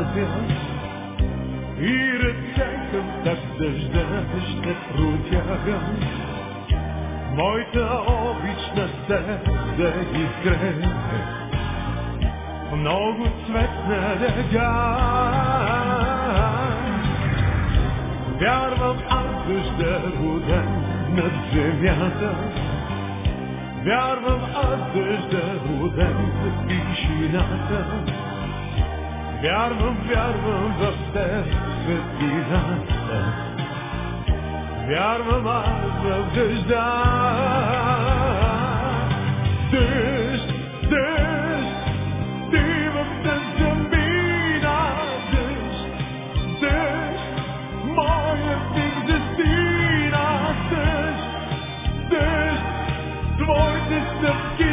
пазя и ръцете так дъжда ще протяга, Моята обична на теб да изгрее, много цветна дъга. Вярвам аз дъжда роден над земята, вярвам аз дъжда роден в тишината. Вярвам, вярвам в теб, светлината. Вярвам аз в дъжда. Дъжд, дъжд, ти в дъжда мина. Дъжд, дъжд, моя ти дестина. Дъжд, дъжд, твоите стъпки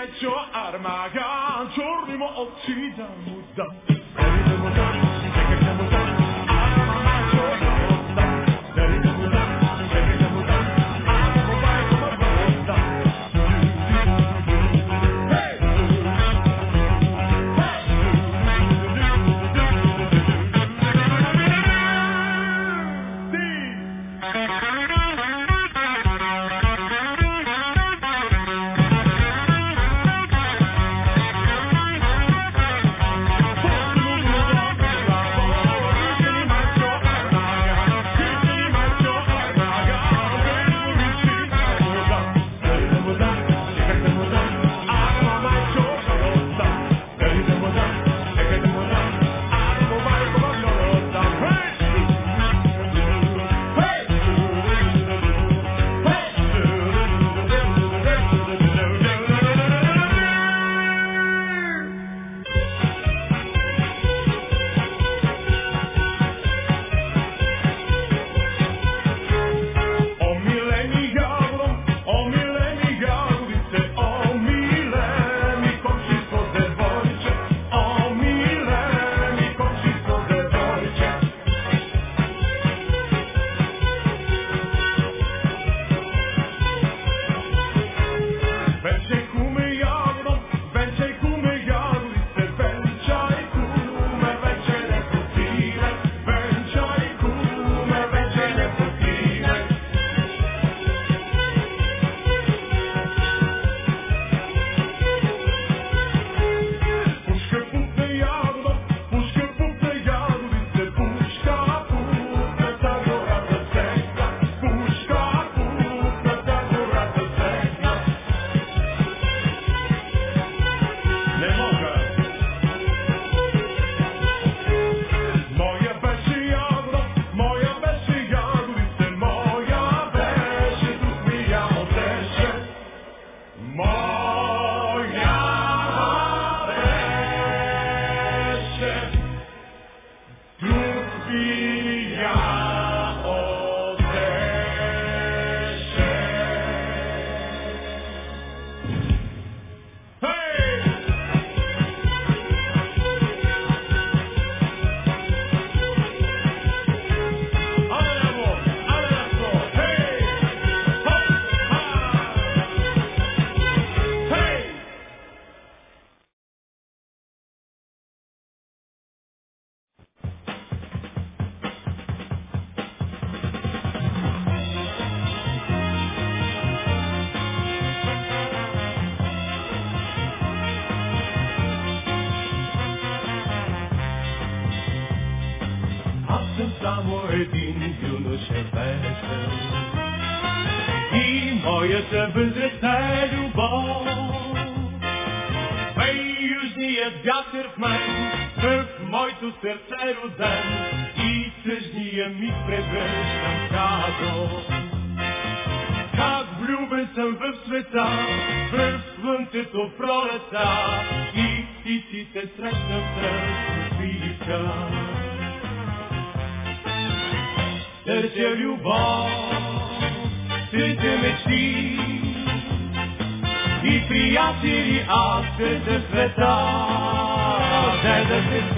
night you're out of my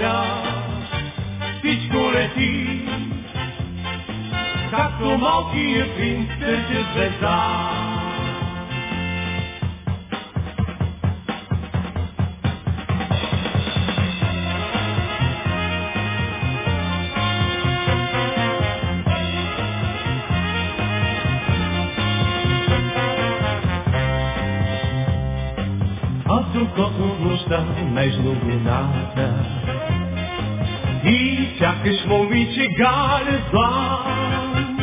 земя, всичко лети, както малкият принц търче звезда. Аз докато нощта между вината момиче галя длан.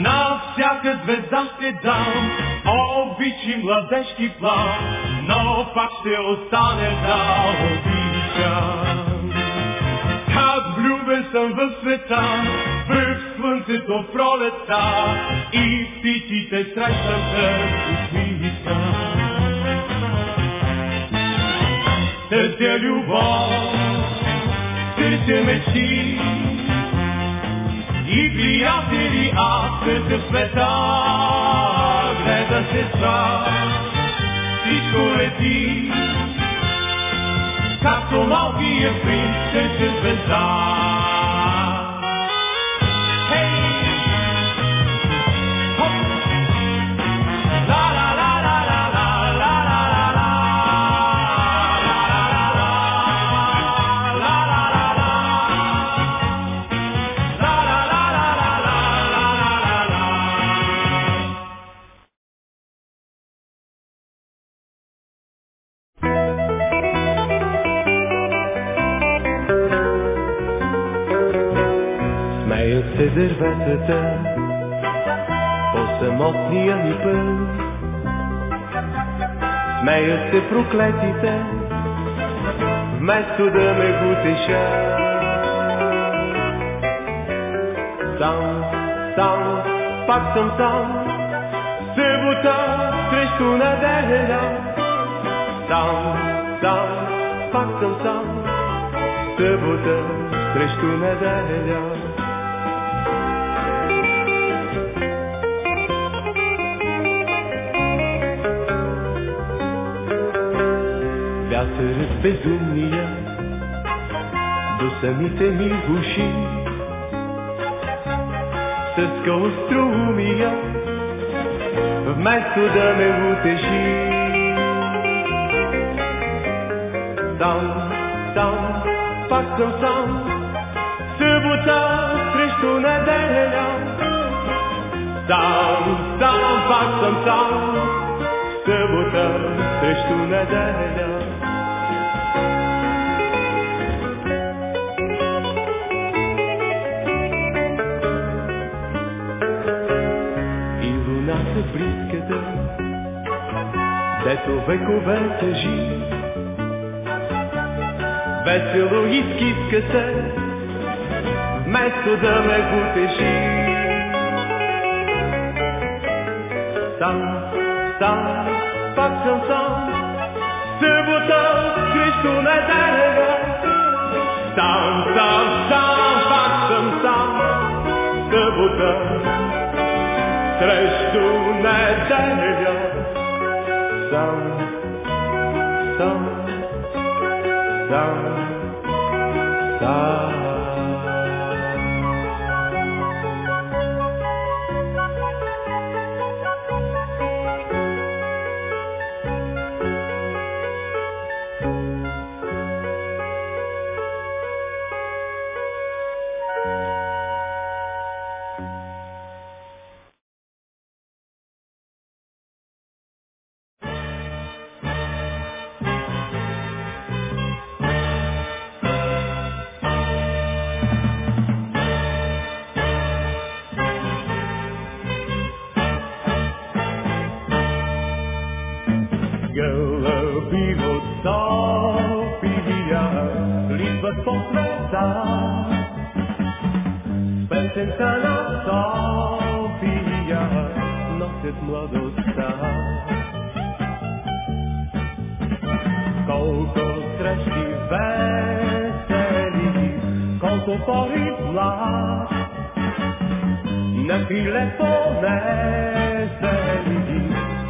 На всяка звезда ще дам обич и младежки план, но пак ще остане да обичам. Как влюбен съм в света, в слънцето пролета и птиците срещам с усмивка. Търся любов, търся мечти и приятели аз търся света, гледа сестра, всичко лети, както малкият принц търся звезда. Проклетите, вместо да ме утешат. Сам, сам, пак съм сам, събота срещу неделя. Сам, сам, пак съм сам, събота срещу неделя. ስትርስ በዱንያ دوسميت ميغوشي ستكا وستروميا بمعسو دامي وتشي São, são, tão, são Se botar presto na dela São, são, façam tão, Se botar presto na dela człowieku będzie zim. Weselu i skiskę se, w mestu dane buty zim. Sam, sam, patrzę sam, sobotą Chrystu na darego. Sam, sam, sam, patrzę sam, sobotą Chrystu na darego. down. Света. Песента на София носят младостта. Колко срещи весели, колко пори млад, на криле понесели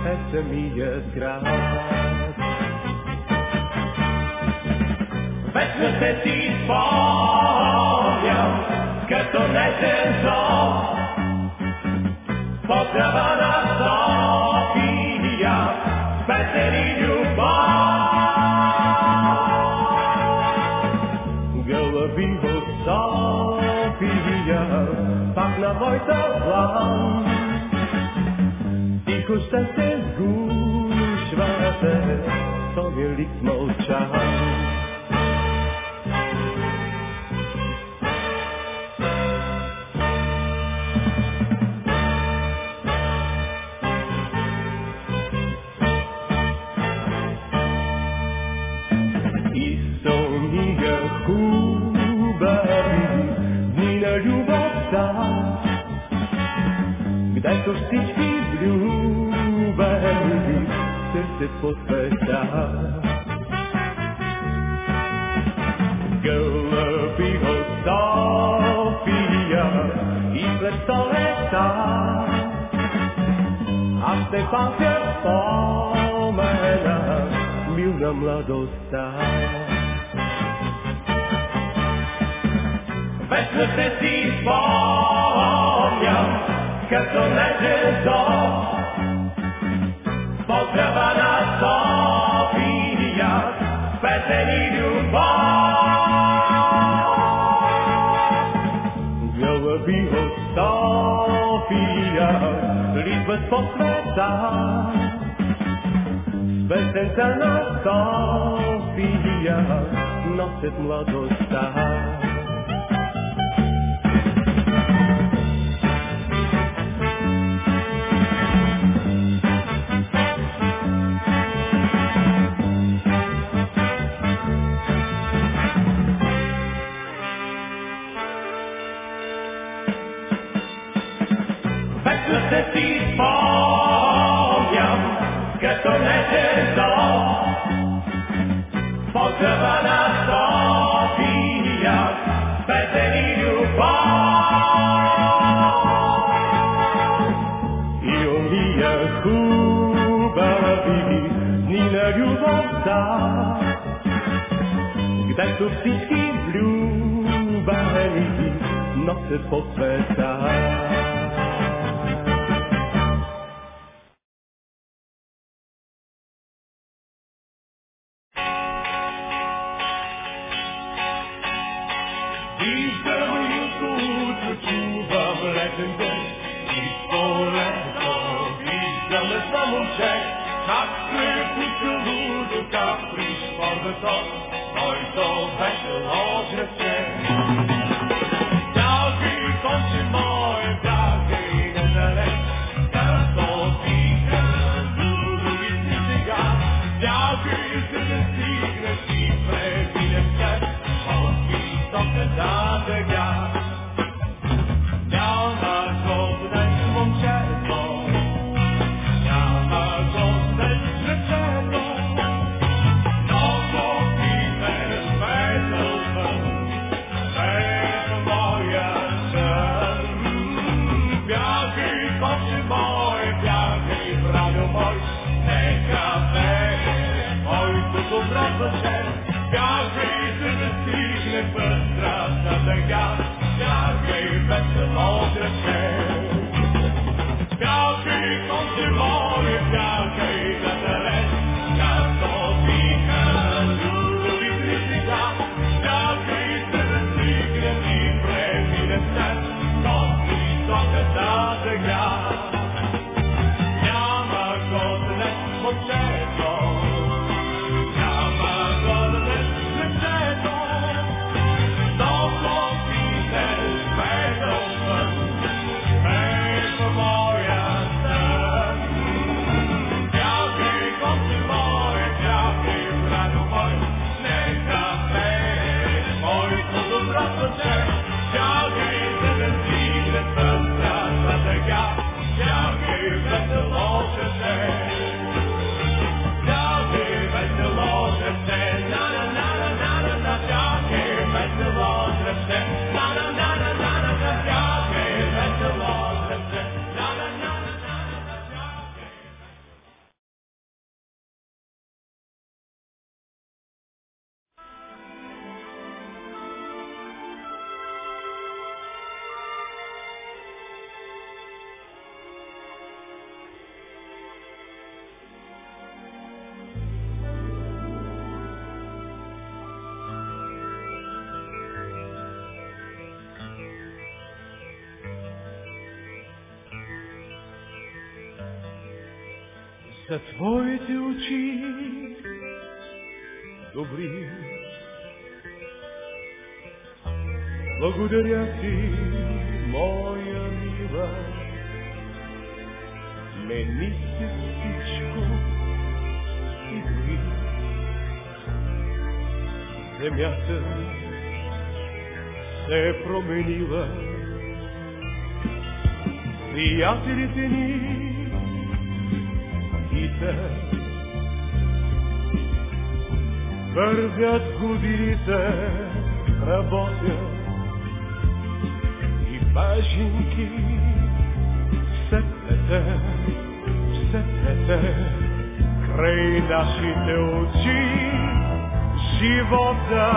е самият град. Вечно се си спомням, като нежен зов, поздрава на София, песен и любов. Гълъби от София, пак на моята план, тихо ще се сгушвате, този лик мълчан. Търсят по света. Гълъби от София и след сто лета, аз ще пазя спомена, мил на младостта. Вечно се си литват по света, Песента на София носят младостта. da gde tu ptički the noć очи добри. Благодаря ти, моя мила, мени се всичко и дори земята се е променила. Приятелите ни те вървят годините, работят и бажинки се плете, се плете край нашите очи живота.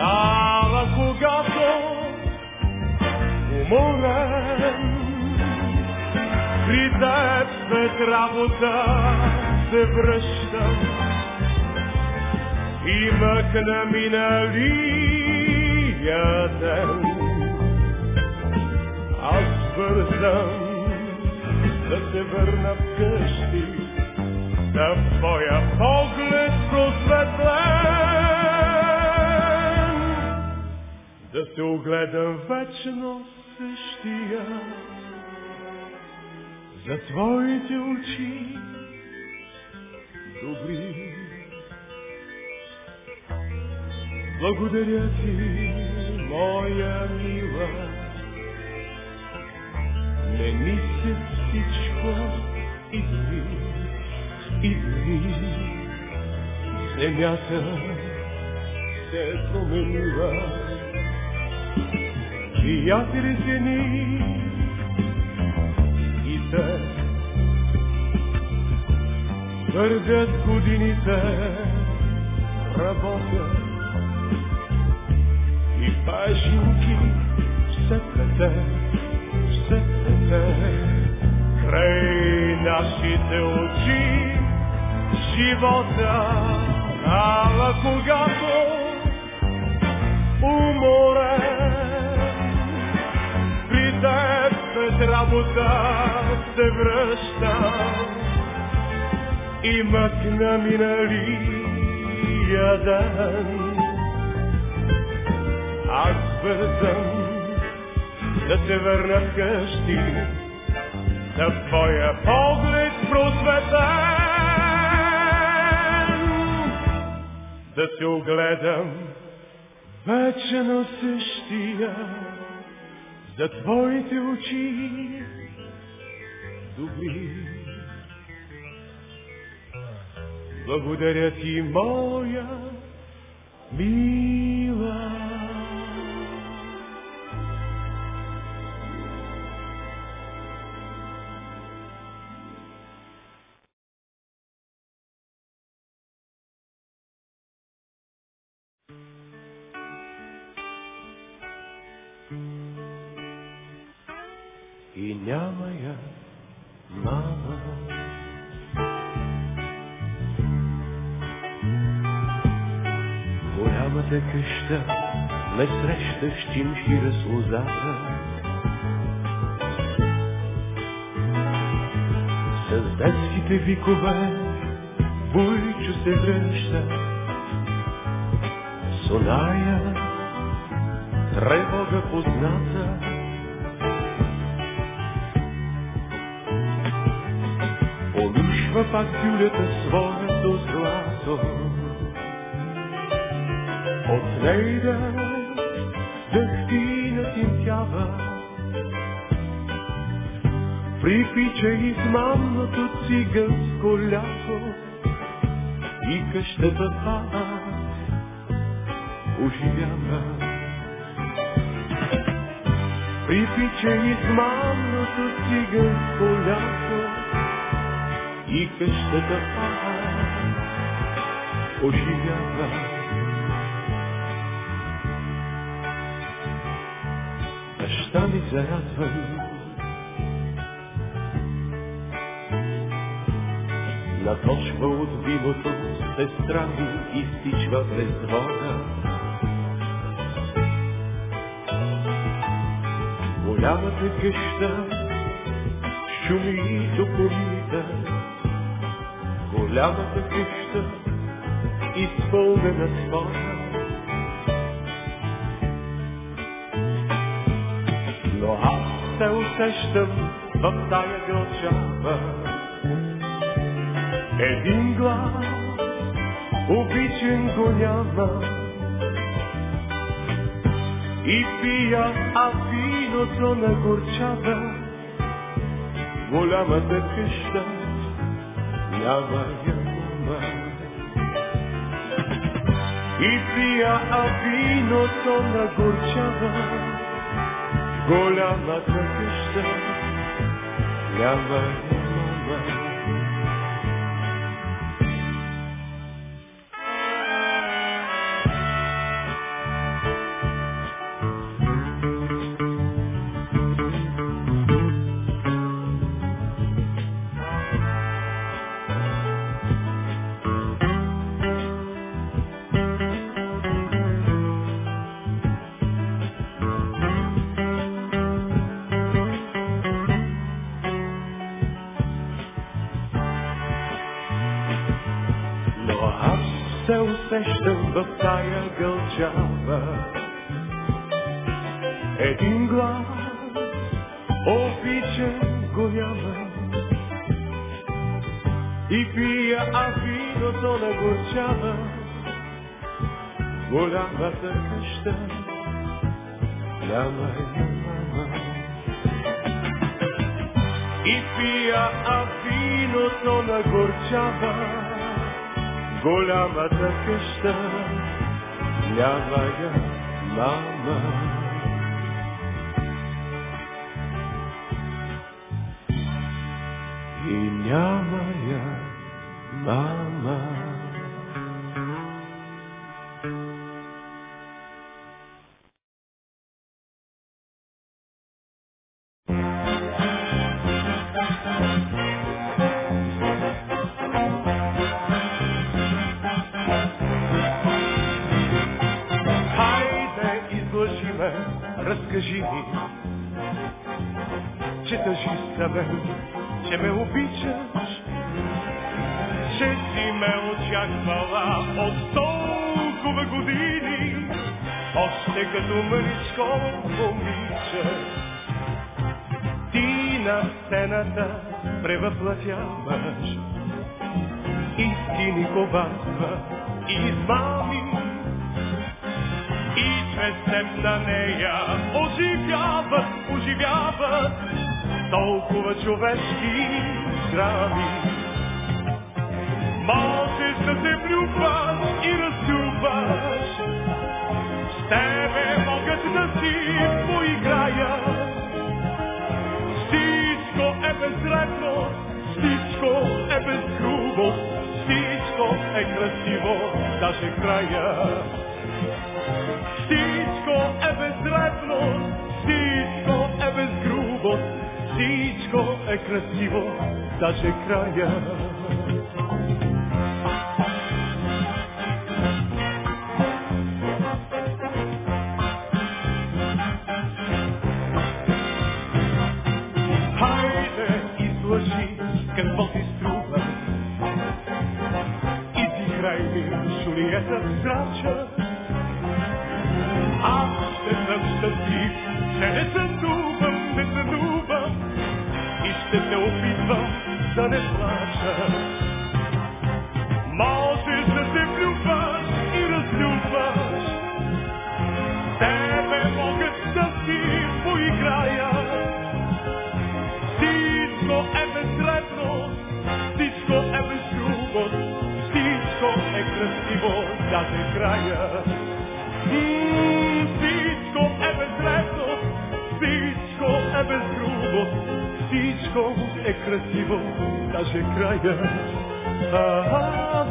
Ала когато уморен при теб след работа се връщам мъкна миналия ден. Аз бързам да се върна вкъщи, да в твоя поглед просветлен, да се огледам вечно същия за твоите очи добри. Благодаря ти, моя мила, мени се всичко и дори, и дори земята се е променила. Приятелите ни и те. Вървят годините, работят бажинки все плете, все плете край нашите очи живота, ала когато уморен при теб след работа се връщам и мъкна миналия ден. Аз бързам да се върна вкъщи, да твоя поглед просветен, да се огледам вече на същия за твоите очи добри. Благодаря ти, моя мила. Среща с чимшира с детските викове Буйчо се връща. С оная тревога позната. Полушва пак тюлята своето злато. От нейда дъхтина тинтява. Припича измамното циганско лято и къщата пада оживява. Припича измамното циганско лято и къщата пада оживява. Баща ми зарадвам Наточва от виното сестра ми изтичва през двора. Голямата къща шуми до помита, голямата къща, изпълнена с хора. Аз се усещам в тая гълчава. Един глас, обичен го няма, и пия, а виното нагорчава. Голямата къща няма яма. И пия, а виното нагорчава. Голямата къща няма гълчава. Един глас, обичам го няма. И пия, а виното нагорчава. Голямата къща няма няма. И пия, а виното нагорчава. Голямата къща няма я мама. И няма я мама. Очаквала от толкова години, още като мъжко момиче. Ти на сцената превъплатяваш истини коварства и измами, и чрез теб на нея оживяват, оживяват толкова човешки драми. Можеш да се влюбваш и разлюбваш, с тебе могат да си поиграя. Всичко е безредно, всичко е без грубост, всичко е красиво, даже края. Всичко е безредно, всичко е без грубост, всичко е красиво, даже края. infrastructure даже края. А,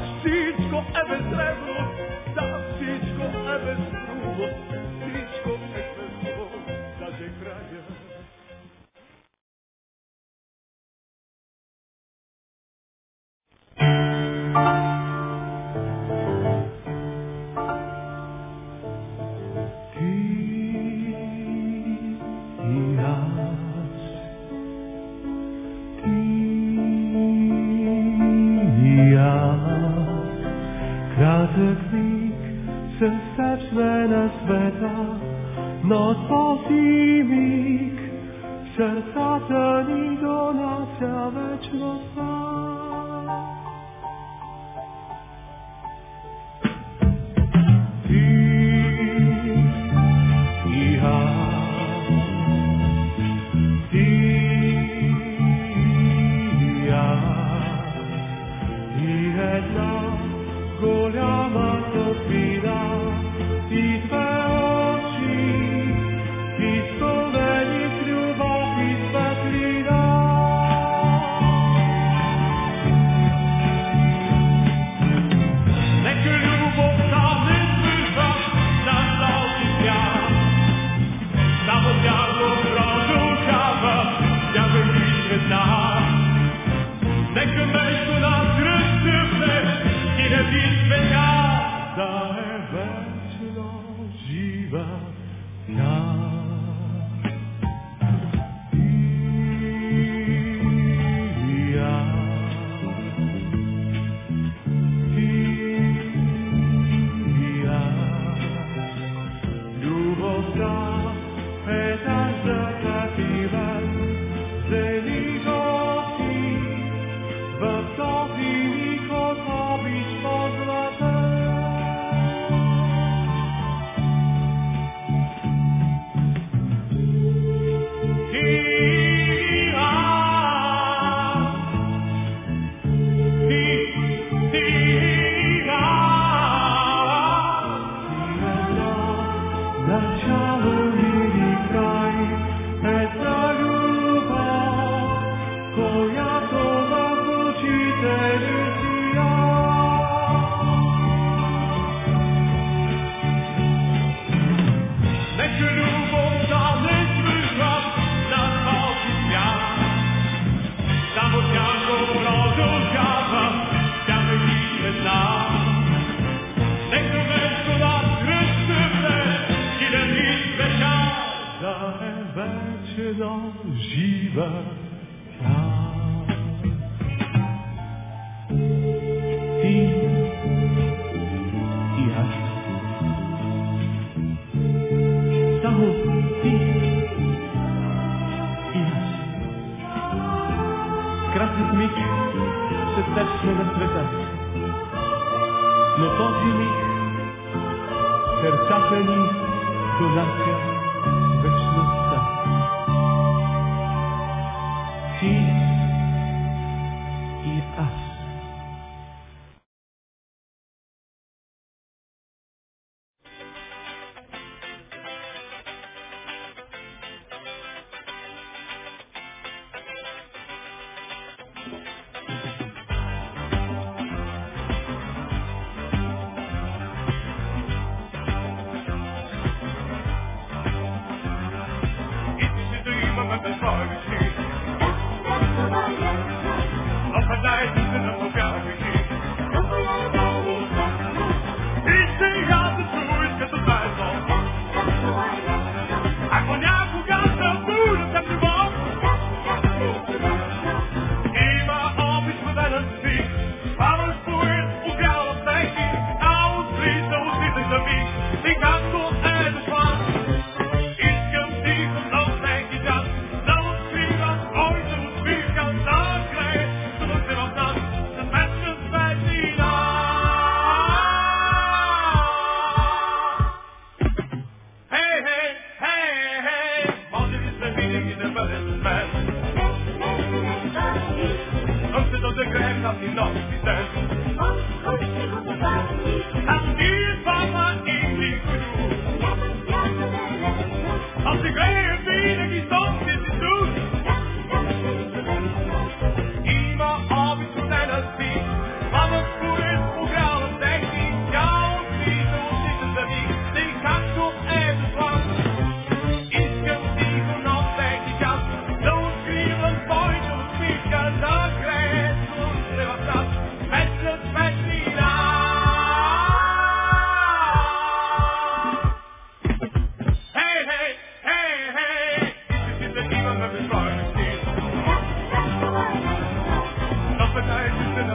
graça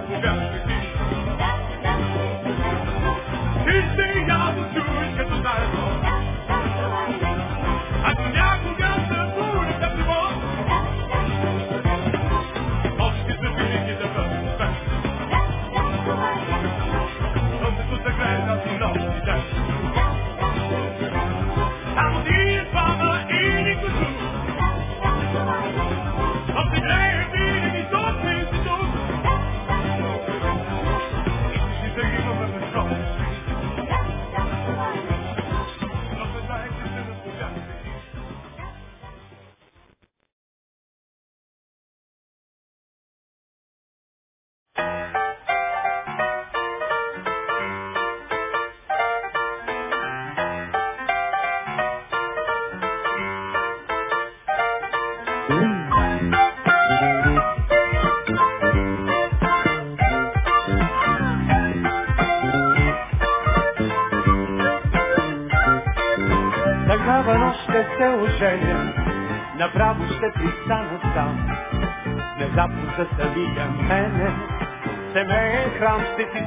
Just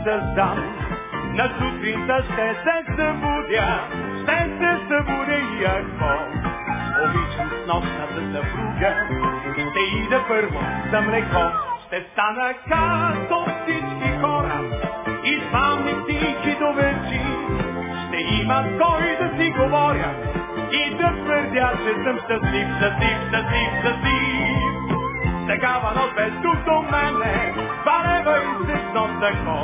си създам. На сутринта ще се събудя, ще се събудя и ако обичам с нощната съпруга, ще ида първо за млеко, ще стана като всички хора и паметник и доверчи. Ще има кой да си говоря и да твърдя, че съм щастлив, щастлив, щастлив, щастлив. Такава нощ без тук до мене, валева и се с нощ тако.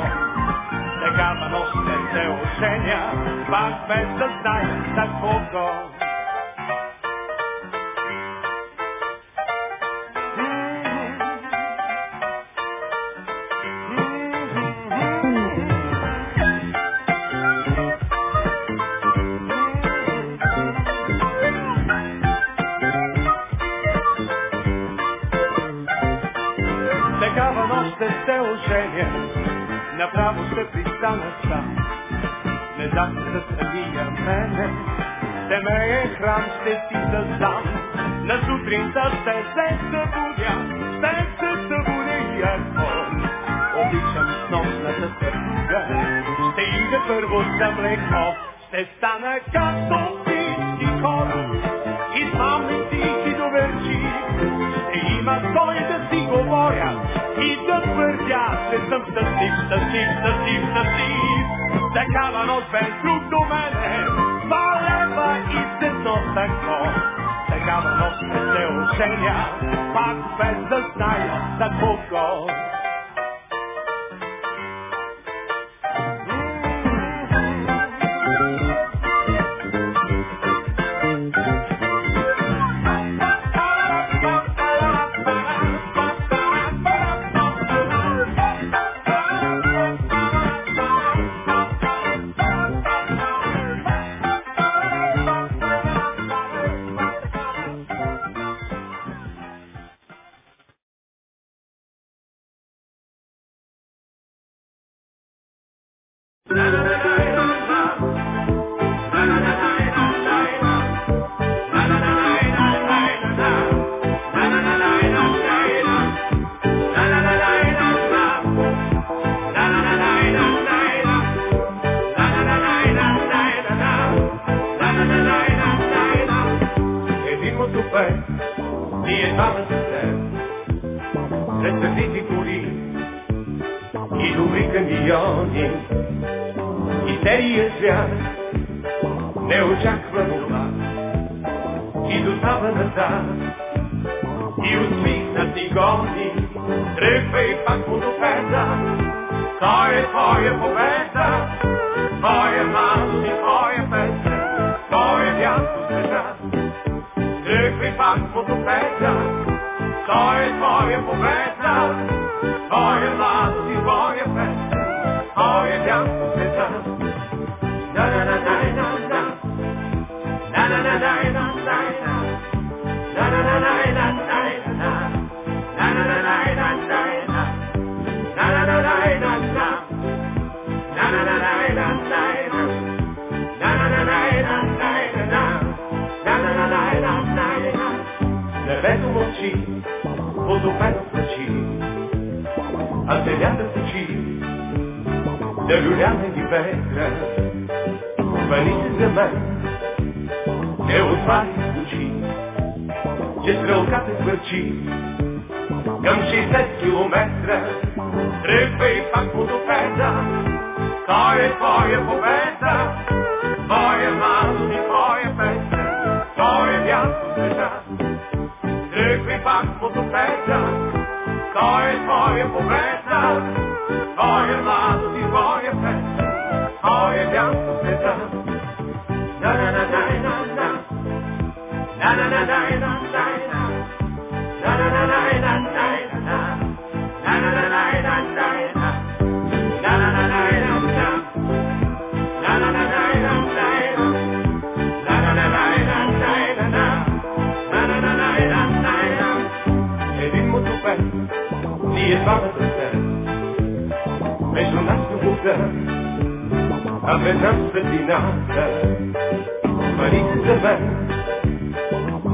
Такава нощ не се оженя, пак без да зная за кого. За самия мене, семейен храм ще си създам. На сутринта ще се събудя, ще се събудя и ако обичам с нощната съпруга, ще ида първо за млеко, ще стана като всички хора, и паметник и доверчи, ще има кой да си говоря. И да твърдя, че съм щастлив, щастлив, щастлив, щастлив. They cavano sventrudomene, valeva izdenotenko. They cavano svete ušenja, pa bez da znajo, da Bog Krypa i packor och fälla Ta er, ta er på världen Ta er man i, ta er fäste Ta er jantosterna Krypa i packor och fälla Ta er, ta er på världen Ta er man i, ta er fäste Ta er jantosterna Na na na na na na Na na na na na na Na na na na na Небето мълчи, водопедът мълчи, а земята течи, да люляме ги ветра. Хвали се за мен, не отваря очи, че стрелката хвърчи към 60 километра. Тръгвай пак мотопеда, той е твоя победа, твоя мазо и твоя песен, той е вятно света. Тръгвай пак мотопеда, той е твоя победа, твоя мазо и твоя песен, той е вятно света. на на на на на. На на на на на на на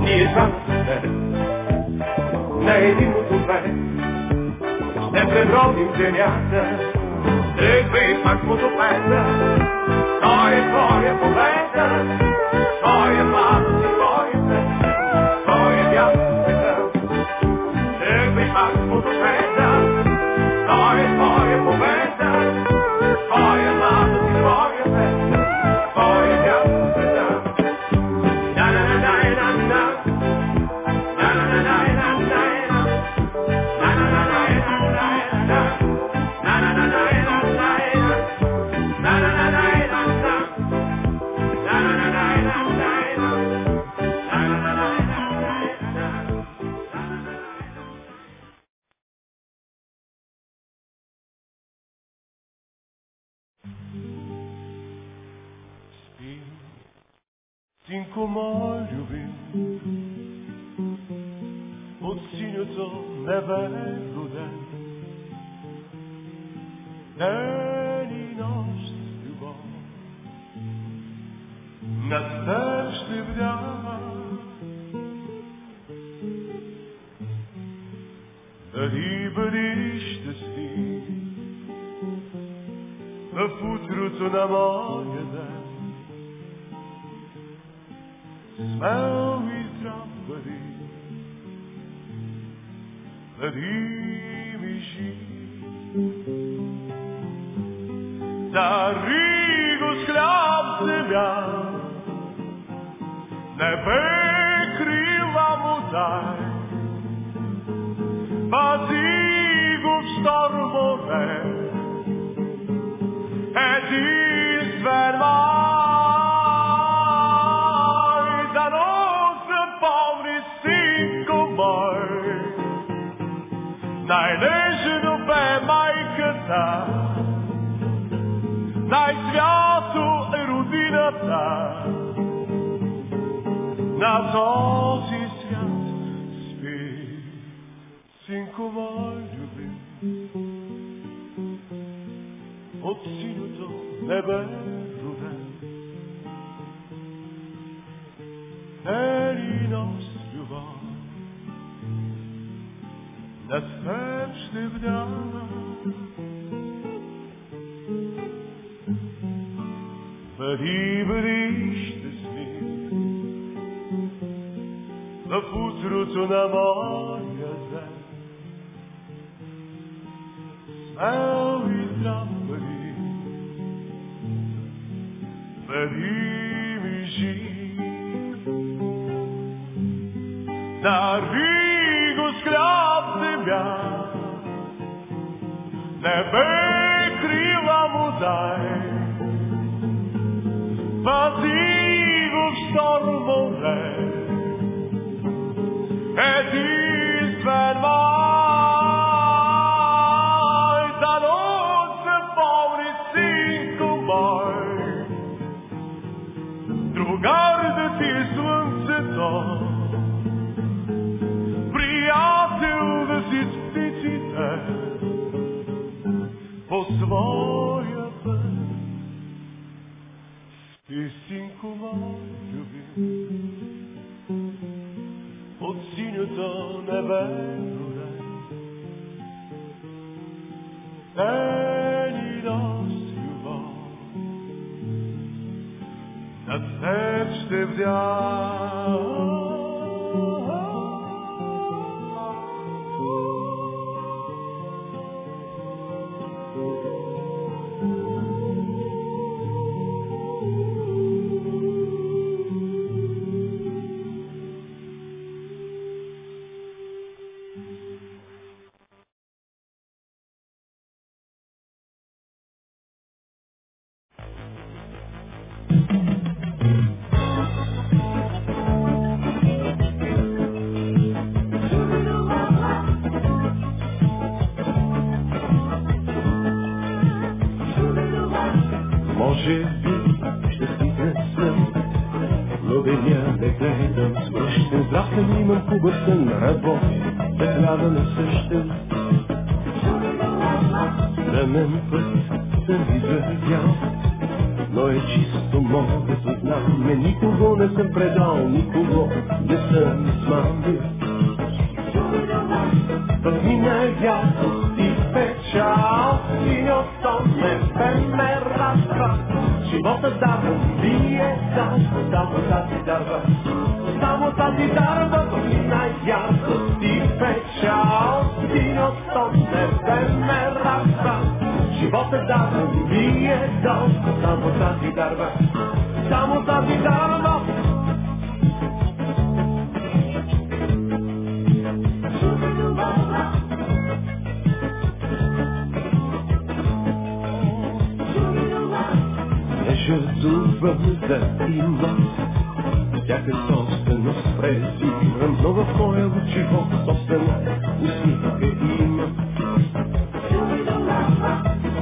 Niye şanslı един мотове ще пребродим земята, тръгва и пак мотопета. Той е твоя и нощ любов, над теб ще вдява. Дали бъди щастлив в утрото на моя ден. Смел и здрав бъди, бъди ми жив. Дари го с хляб земя, небе крила му дай. Пази го в штормове, единствен най-свято е родината. На този свят спи, синко мой любим. От синьото небе роден. Ден и нощ любов, над теб ще вдява. Бъди, бъди щастлив в утрото на моя ден. не съм предал никого, не съм измамил. Разминя ясност и печал, синьото небе ме разпра. Живота дава, вие дава, дава тази дарба. Само тази дарба, разминя ясност и печал, синьото небе ме разпра. Живота дава, вие дава, само тази дарба. Само тази дарба, всяка има, всяка собственост, презирано в моя живот, собствено усмивка има.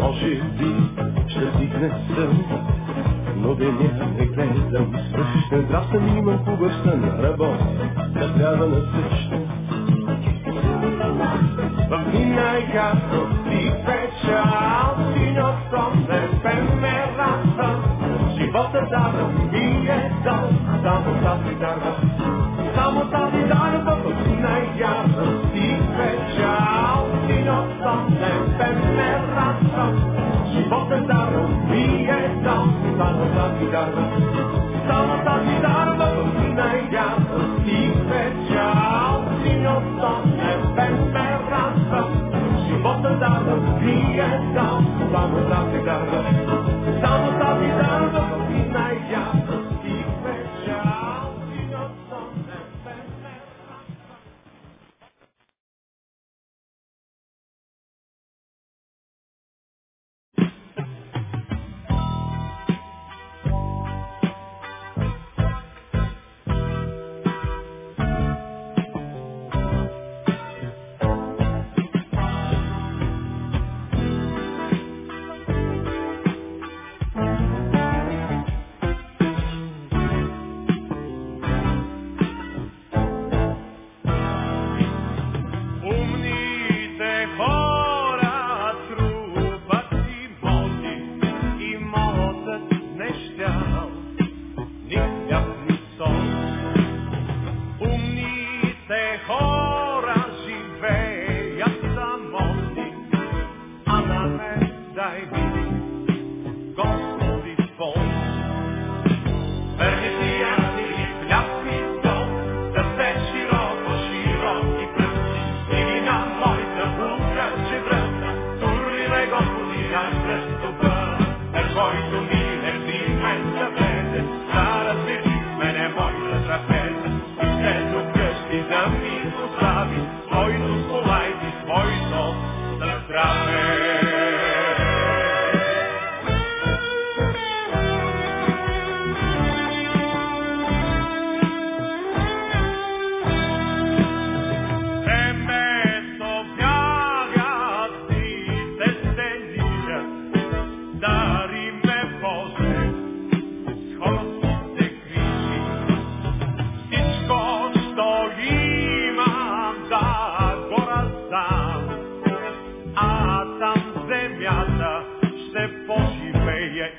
Може би ще стигне сън, но деня не гледам свършен. Здрав съм, имам хубав сън, работа, да трябва на всичко. В минай като ти печал, си носом не пемерата, живота дава Vamos lá, cuidado.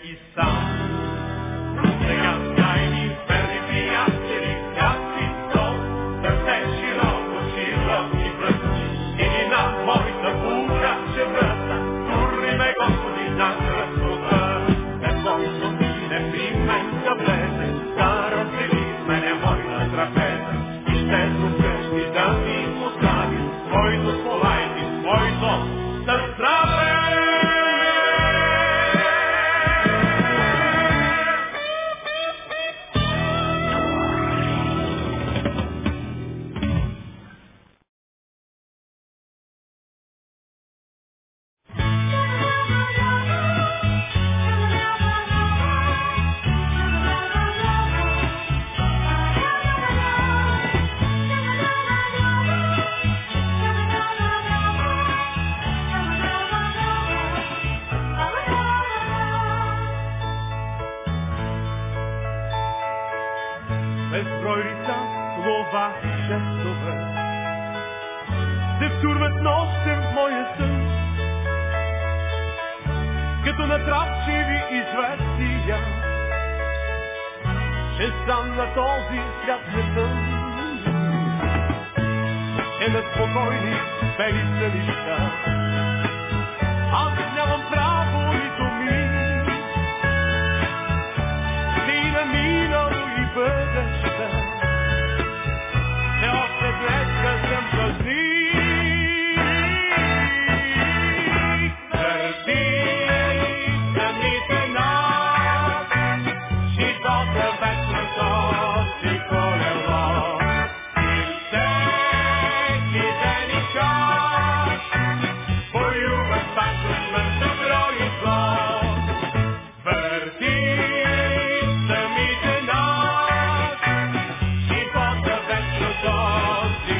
e sal. Oh.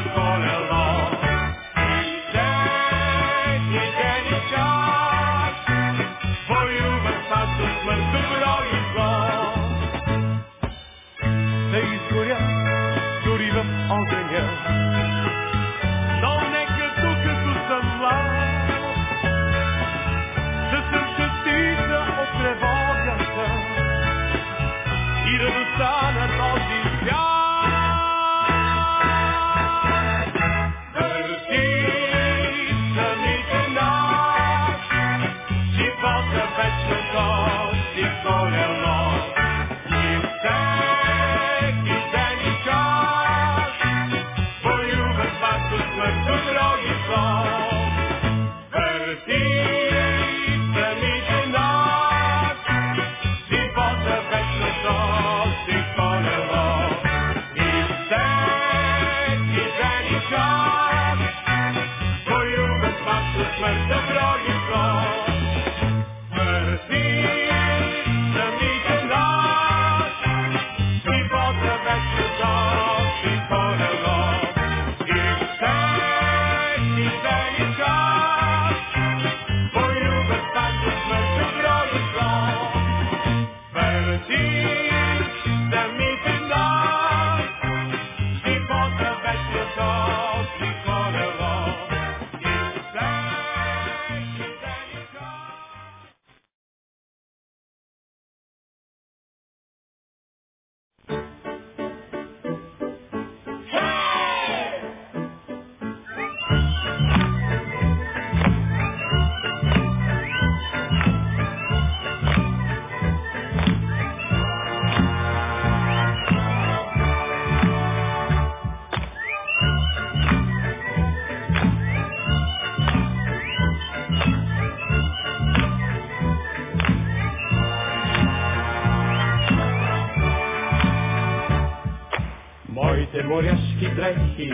Czerworiaszki drechi,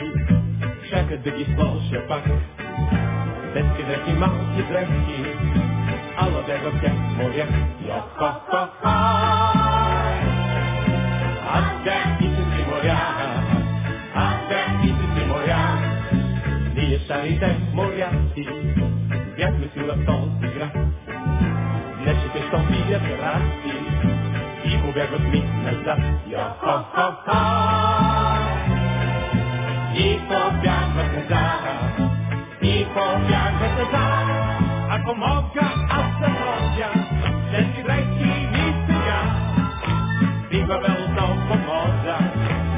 wszak dygi stosie pak. Deski drechi, małki drechi, ale tego w jak mówię, jo ho ho ho. A te icy ty moria, a te icy ty moria, nie szari te moriaci, jak my siła w to gra. Leci też to pije w racji, i mówię go z mi na ho ho. People pian berkejar, people pian berkejar. Aku mogah asal mogah dan direki di tengah. People belum pemoda,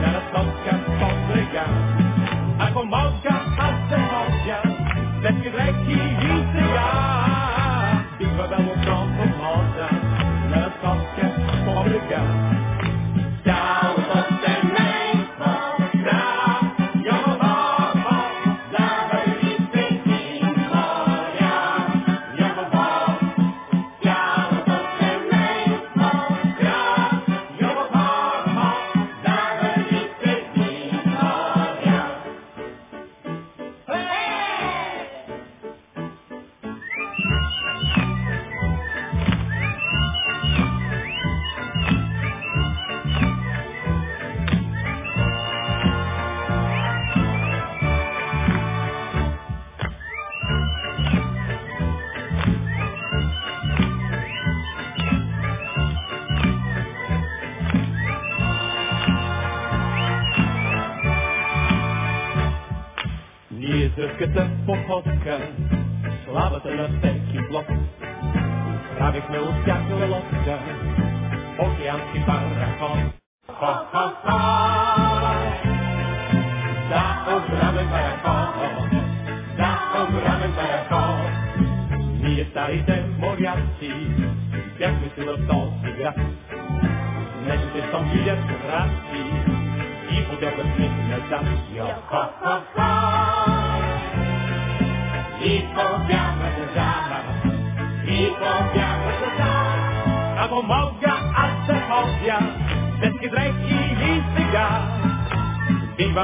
dalam tokan pemberiga. Aku mogah asal mogah dan direki di tengah. People belum pemoda, dalam tokan pemberiga.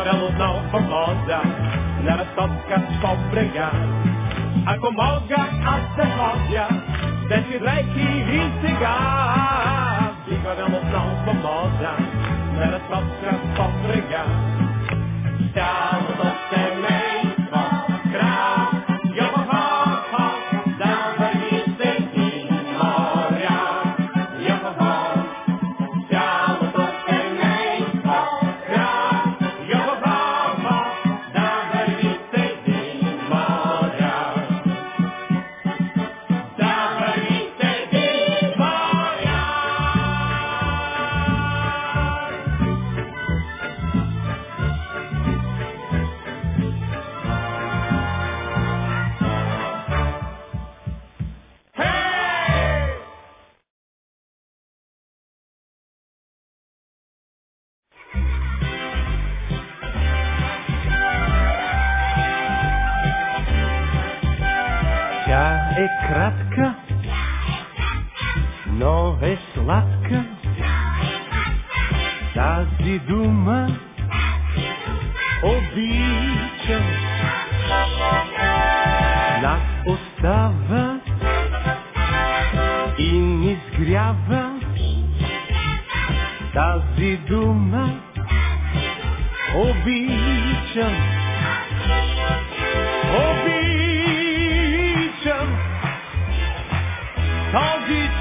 Belo famosa, não era só pregar. Acomoda a serródia, desce leque e cigar. Viva Belo era só ficar só pregar.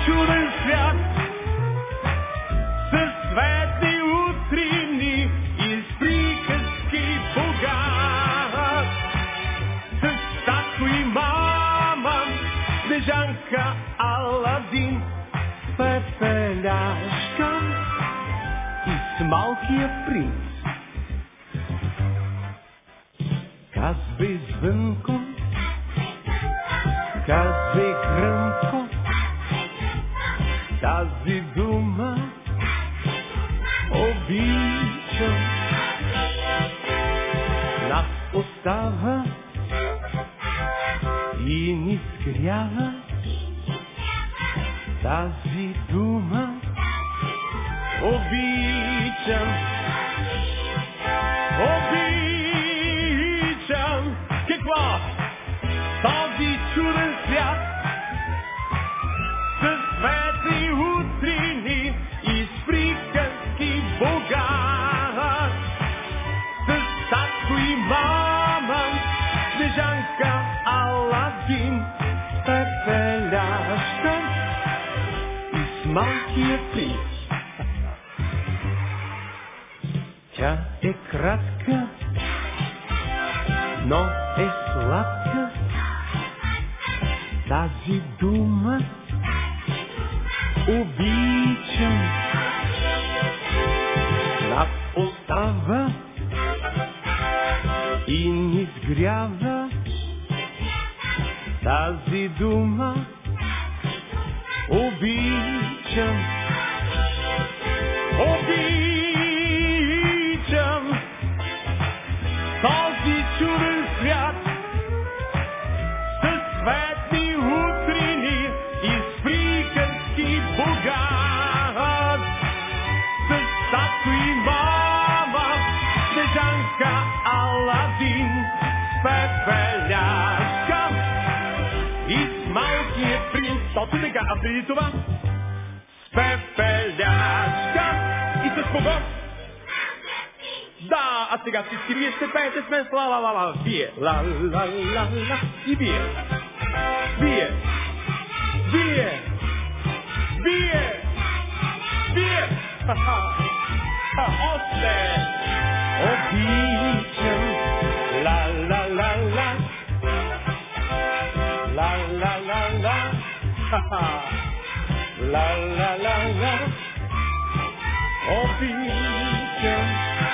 to the tyka a wylicowa Spepelniaczka. I coś kogo? Da, a tyka wszystkim jeszcze tak, pęty smes La la la la. Bije. La la la la. I bije. Bije. Bije. Bije. Bije. Ha ha Ha, ostre Opi la la la la. Oh, beacon.